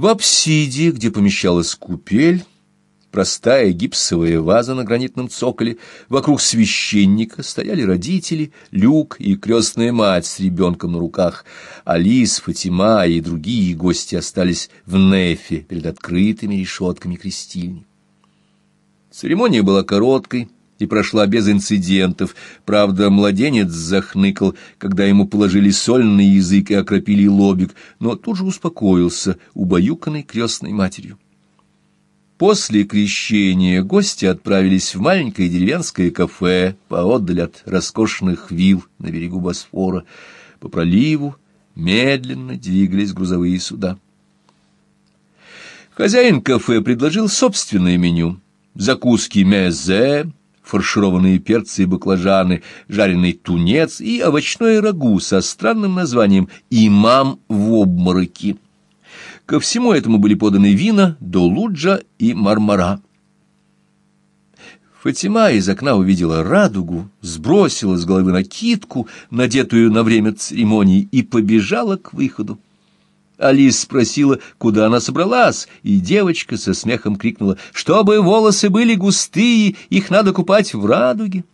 В апсиде, где помещалась купель, простая гипсовая ваза на гранитном цоколе, вокруг священника стояли родители, Люк и крестная мать с ребенком на руках. Алис, Фатима и другие гости остались в Нефе перед открытыми решетками крестильни. Церемония была короткой, и прошла без инцидентов. Правда, младенец захныкал, когда ему положили соль на язык и окропили лобик, но тут же успокоился, убаюканный крестной матерью. После крещения гости отправились в маленькое деревенское кафе поодаль от роскошных вилл на берегу Босфора. По проливу медленно двигались грузовые суда. Хозяин кафе предложил собственное меню. Закуски мезе, фаршированные перцы и баклажаны, жареный тунец и овощное рагу со странным названием «Имам в обмороке». Ко всему этому были поданы вина, долуджа и мармара. Фатима из окна увидела радугу, сбросила с головы накидку, надетую на время церемонии, и побежала к выходу. Алис спросила, куда она собралась, и девочка со смехом крикнула, «Чтобы волосы были густые, их надо купать в радуге.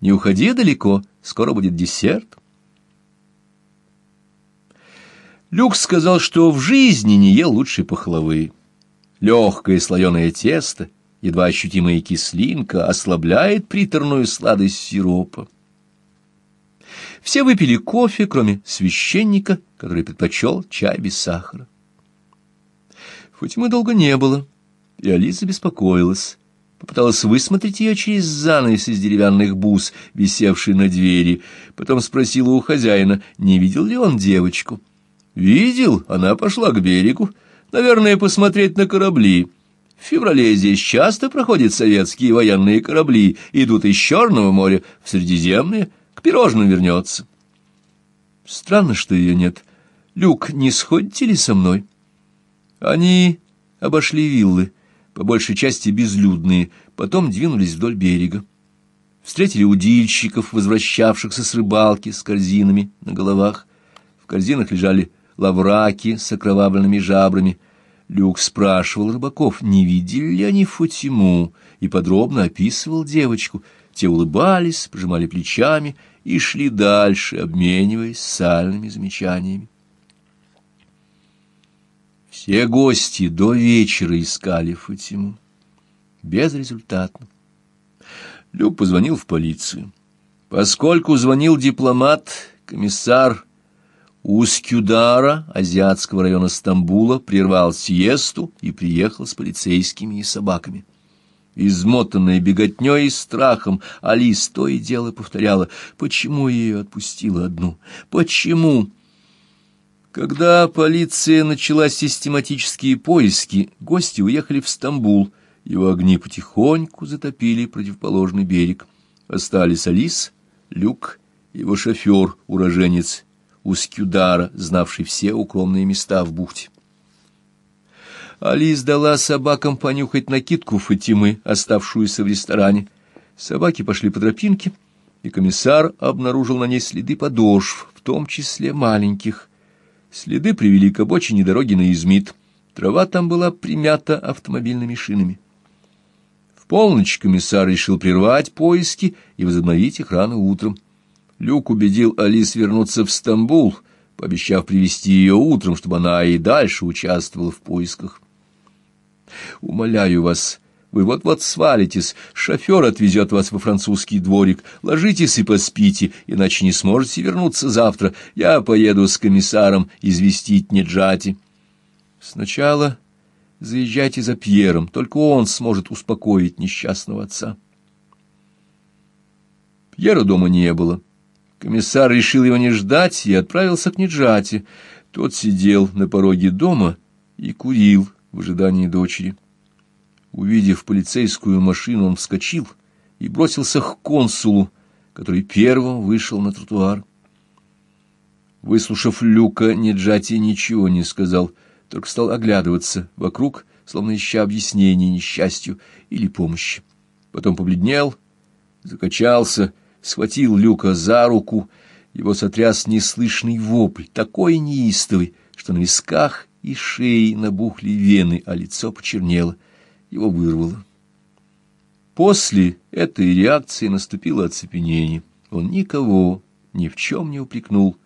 Не уходи далеко, скоро будет десерт». Люк сказал, что в жизни не ел лучшей пахлавы. Легкое слоеное тесто, едва ощутимая кислинка, ослабляет приторную сладость сиропа. Все выпили кофе, кроме священника, который предпочел чай без сахара. Фатимы долго не было, и Алиса беспокоилась. Попыталась высмотреть ее через занавес из деревянных бус, висевший на двери. Потом спросила у хозяина, не видел ли он девочку. «Видел, она пошла к берегу. Наверное, посмотреть на корабли». В феврале здесь часто проходят советские военные корабли, идут из Черного моря в Средиземное к пирожным вернется. Странно, что ее нет. Люк, не сходите ли со мной? Они обошли виллы, по большей части безлюдные, потом двинулись вдоль берега. Встретили удильщиков, возвращавшихся с рыбалки с корзинами на головах. В корзинах лежали лавраки с окровавленными жабрами. Люк спрашивал рыбаков, не видели ли они Фатиму, и подробно описывал девочку. Те улыбались, пожимали плечами — и шли дальше, обмениваясь сальными замечаниями. Все гости до вечера искали Фатиму. Безрезультатно. Люк позвонил в полицию. Поскольку звонил дипломат, комиссар Ускюдара, азиатского района Стамбула, прервал сиесту и приехал с полицейскими и собаками. Измотанная беготней и страхом, Алис то и дело повторяла, почему ее отпустила одну, почему... Когда полиция начала систематические поиски, гости уехали в Стамбул, его огни потихоньку затопили противоположный берег. Остались Алис, Люк, его шофер, уроженец Ускюдара, знавший все укромные места в бухте. Алис дала собакам понюхать накидку Фатимы, оставшуюся в ресторане. Собаки пошли по тропинке, и комиссар обнаружил на ней следы подошв, в том числе маленьких. Следы привели к обочине дороги на Измит. Трава там была примята автомобильными шинами. В полночь комиссар решил прервать поиски и возобновить их рано утром. Люк убедил Алис вернуться в Стамбул, пообещав привести ее утром, чтобы она и дальше участвовала в поисках. Умоляю вас, вы вот-вот свалитесь, шофер отвезет вас во французский дворик, ложитесь и поспите, иначе не сможете вернуться завтра. Я поеду с комиссаром известить Неджати. Сначала заезжайте за Пьером, только он сможет успокоить несчастного отца. Пьера дома не было. Комиссар решил его не ждать и отправился к Неджати. Тот сидел на пороге дома и курил в ожидании дочери. Увидев полицейскую машину, он вскочил и бросился к консулу, который первым вышел на тротуар. Выслушав Люка, Неджати ничего не сказал, только стал оглядываться вокруг, словно ища объяснения несчастью или помощи. Потом побледнел, закачался, схватил Люка за руку, его сотряс неслышный вопль, такой неистовый, что на висках и шеи набухли вены, а лицо почернело. Его вырвало. После этой реакции наступило оцепенение. Он никого ни в чем не упрекнул,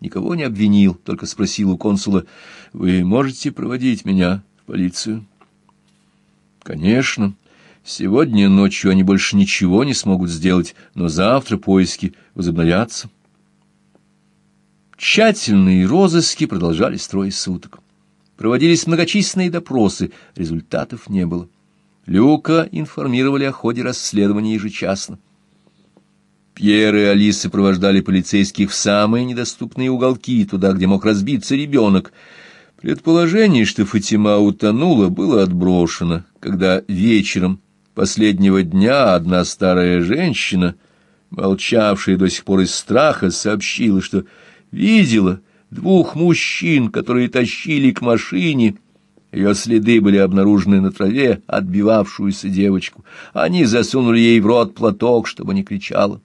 никого не обвинил, только спросил у консула, «Вы можете проводить меня в полицию?» «Конечно. Сегодня ночью они больше ничего не смогут сделать, но завтра поиски возобновятся». Тщательные розыски продолжались трое суток. Проводились многочисленные допросы, результатов не было. Люка информировали о ходе расследования ежечасно. Пьер и Алиса сопровождали полицейских в самые недоступные уголки, туда, где мог разбиться ребенок. Предположение, что Фатима утонула, было отброшено, когда вечером последнего дня одна старая женщина, молчавшая до сих пор из страха, сообщила, что видела двух мужчин, которые тащили к машине. Ее следы были обнаружены на траве, отбивавшуюся девочку. Они засунули ей в рот платок, чтобы не кричала.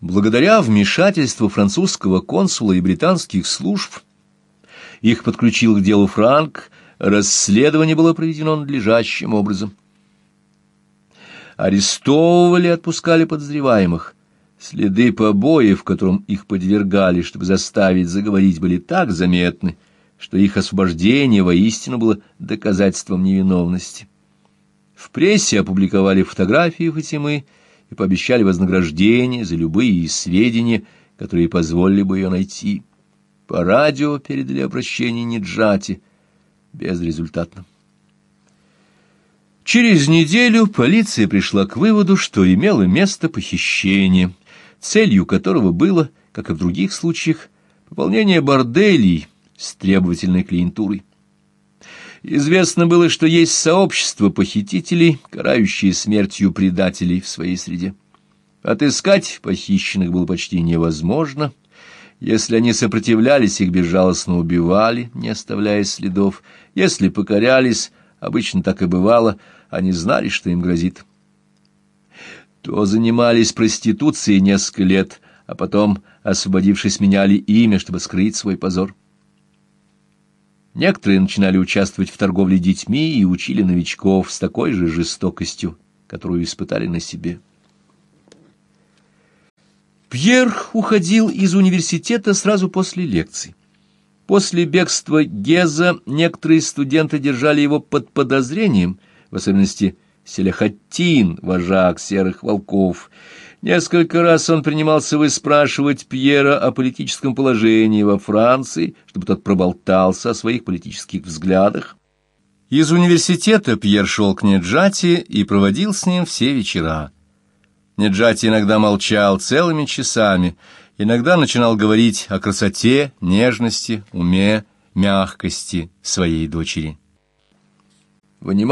Благодаря вмешательству французского консула и британских служб, их подключил к делу Франк, расследование было проведено надлежащим образом. Арестовывали отпускали подозреваемых, Следы побоев, которым их подвергали, чтобы заставить заговорить, были так заметны, что их освобождение воистину было доказательством невиновности. В прессе опубликовали фотографии Фатимы и пообещали вознаграждение за любые сведения, которые позволили бы ее найти. По радио передали обращение Неджати безрезультатно. Через неделю полиция пришла к выводу, что имело место похищение – целью которого было, как и в других случаях, пополнение борделей с требовательной клиентурой. Известно было, что есть сообщество похитителей, карающие смертью предателей в своей среде. Отыскать похищенных было почти невозможно. Если они сопротивлялись, их безжалостно убивали, не оставляя следов. Если покорялись, обычно так и бывало, они знали, что им грозит то занимались проституцией несколько лет, а потом, освободившись, меняли имя, чтобы скрыть свой позор. Некоторые начинали участвовать в торговле детьми и учили новичков с такой же жестокостью, которую испытали на себе. Пьер уходил из университета сразу после лекций. После бегства Геза некоторые студенты держали его под подозрением, в особенности Селяхаттин, вожак серых волков. Несколько раз он принимался выспрашивать Пьера о политическом положении во Франции, чтобы тот проболтался о своих политических взглядах. Из университета Пьер шел к Неджати и проводил с ним все вечера. Неджати иногда молчал целыми часами, иногда начинал говорить о красоте, нежности, уме, мягкости своей дочери. Вынимал